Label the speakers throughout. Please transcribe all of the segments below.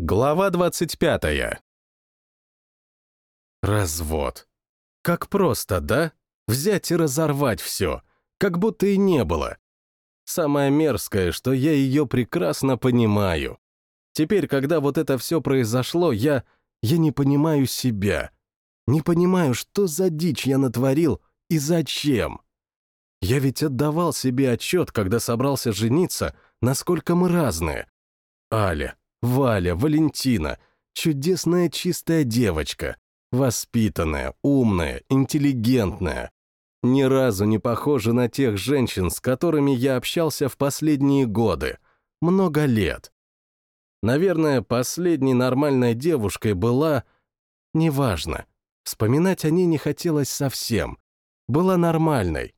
Speaker 1: Глава 25. Развод. Как просто, да? Взять и разорвать все, как будто и не было. Самое мерзкое, что я ее прекрасно понимаю. Теперь, когда вот это все произошло, я... я не понимаю себя. Не понимаю, что за дичь я натворил и зачем. Я ведь отдавал себе отчет, когда собрался жениться, насколько мы разные. Аля, Валя, Валентина, чудесная чистая девочка, воспитанная, умная, интеллигентная. Ни разу не похожа на тех женщин, с которыми я общался в последние годы. Много лет. Наверное, последней нормальной девушкой была... Неважно. Вспоминать о ней не хотелось совсем. Была нормальной.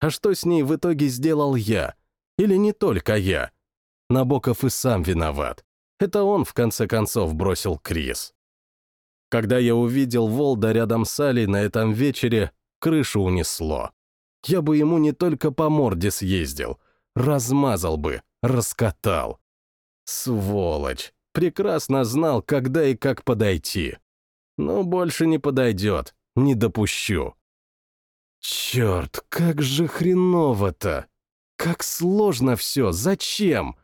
Speaker 1: А что с ней в итоге сделал я? Или не только я? Набоков и сам виноват. Это он, в конце концов, бросил Крис. Когда я увидел Волда рядом с Алей на этом вечере, крышу унесло. Я бы ему не только по морде съездил, размазал бы, раскатал. Сволочь! Прекрасно знал, когда и как подойти. Но больше не подойдет, не допущу. Черт, как же хреново-то! Как сложно все, зачем?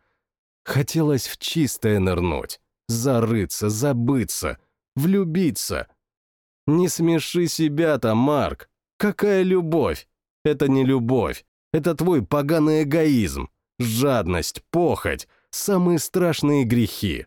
Speaker 1: Хотелось в чистое нырнуть, зарыться, забыться, влюбиться. Не смеши себя-то, Марк. Какая любовь? Это не любовь. Это твой поганый эгоизм, жадность, похоть, самые страшные грехи.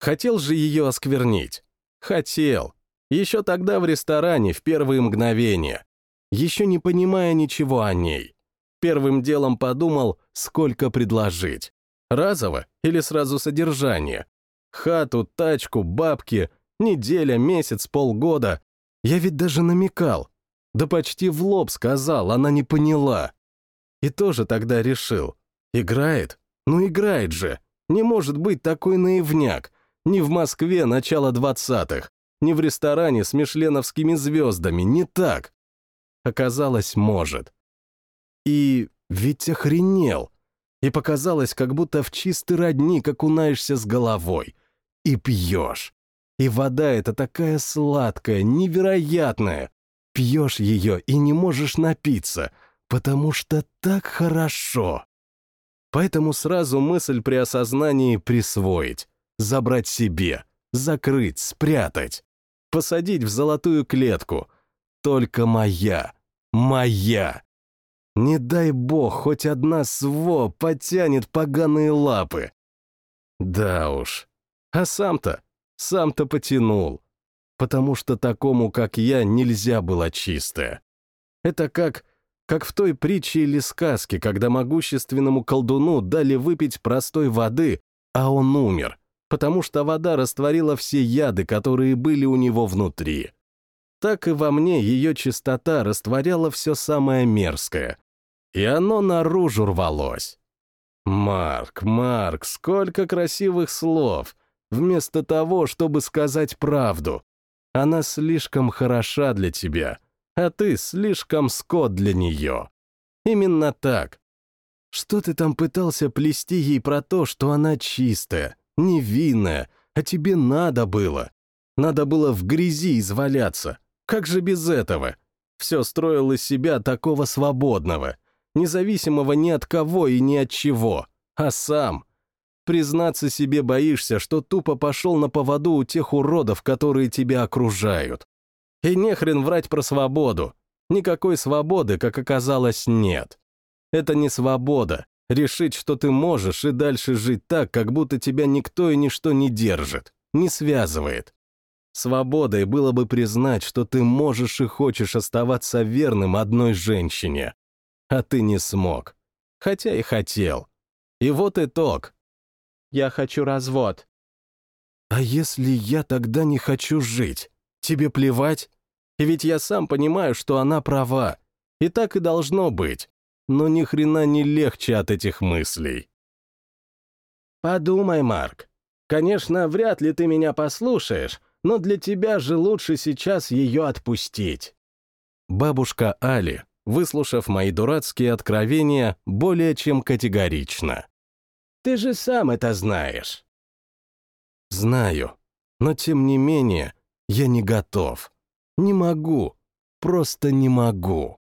Speaker 1: Хотел же ее осквернить? Хотел. Еще тогда в ресторане, в первые мгновения. Еще не понимая ничего о ней. Первым делом подумал, сколько предложить. Разово или сразу содержание? Хату, тачку, бабки, неделя, месяц, полгода. Я ведь даже намекал. Да почти в лоб сказал, она не поняла. И тоже тогда решил. Играет? Ну играет же. Не может быть такой наивняк. Ни в Москве начала двадцатых, ни в ресторане с мишленовскими звездами, не так. Оказалось, может. И ведь охренел и показалось, как будто в чистый родник окунаешься с головой. И пьешь. И вода эта такая сладкая, невероятная. Пьешь ее и не можешь напиться, потому что так хорошо. Поэтому сразу мысль при осознании присвоить, забрать себе, закрыть, спрятать, посадить в золотую клетку. Только моя, моя. Не дай бог, хоть одна сво потянет поганые лапы. Да уж. А сам-то, сам-то потянул. Потому что такому, как я, нельзя было чистое. Это как, как в той притче или сказке, когда могущественному колдуну дали выпить простой воды, а он умер, потому что вода растворила все яды, которые были у него внутри. Так и во мне ее чистота растворяла все самое мерзкое, и оно наружу рвалось. Марк, Марк, сколько красивых слов, вместо того, чтобы сказать правду. Она слишком хороша для тебя, а ты слишком скот для нее. Именно так. Что ты там пытался плести ей про то, что она чистая, невинная, а тебе надо было? Надо было в грязи изваляться. Как же без этого? Все строил из себя такого свободного — независимого ни от кого и ни от чего, а сам. Признаться себе боишься, что тупо пошел на поводу у тех уродов, которые тебя окружают. И нехрен врать про свободу. Никакой свободы, как оказалось, нет. Это не свобода. Решить, что ты можешь, и дальше жить так, как будто тебя никто и ничто не держит, не связывает. Свободой было бы признать, что ты можешь и хочешь оставаться верным одной женщине а ты не смог. Хотя и хотел. И вот итог. Я хочу развод. А если я тогда не хочу жить? Тебе плевать? И ведь я сам понимаю, что она права. И так и должно быть. Но ни хрена не легче от этих мыслей. Подумай, Марк. Конечно, вряд ли ты меня послушаешь, но для тебя же лучше сейчас ее отпустить. Бабушка Али выслушав мои дурацкие откровения более чем категорично. «Ты же сам это знаешь». Знаю. Но тем не менее, я не готов. Не могу. Просто не могу.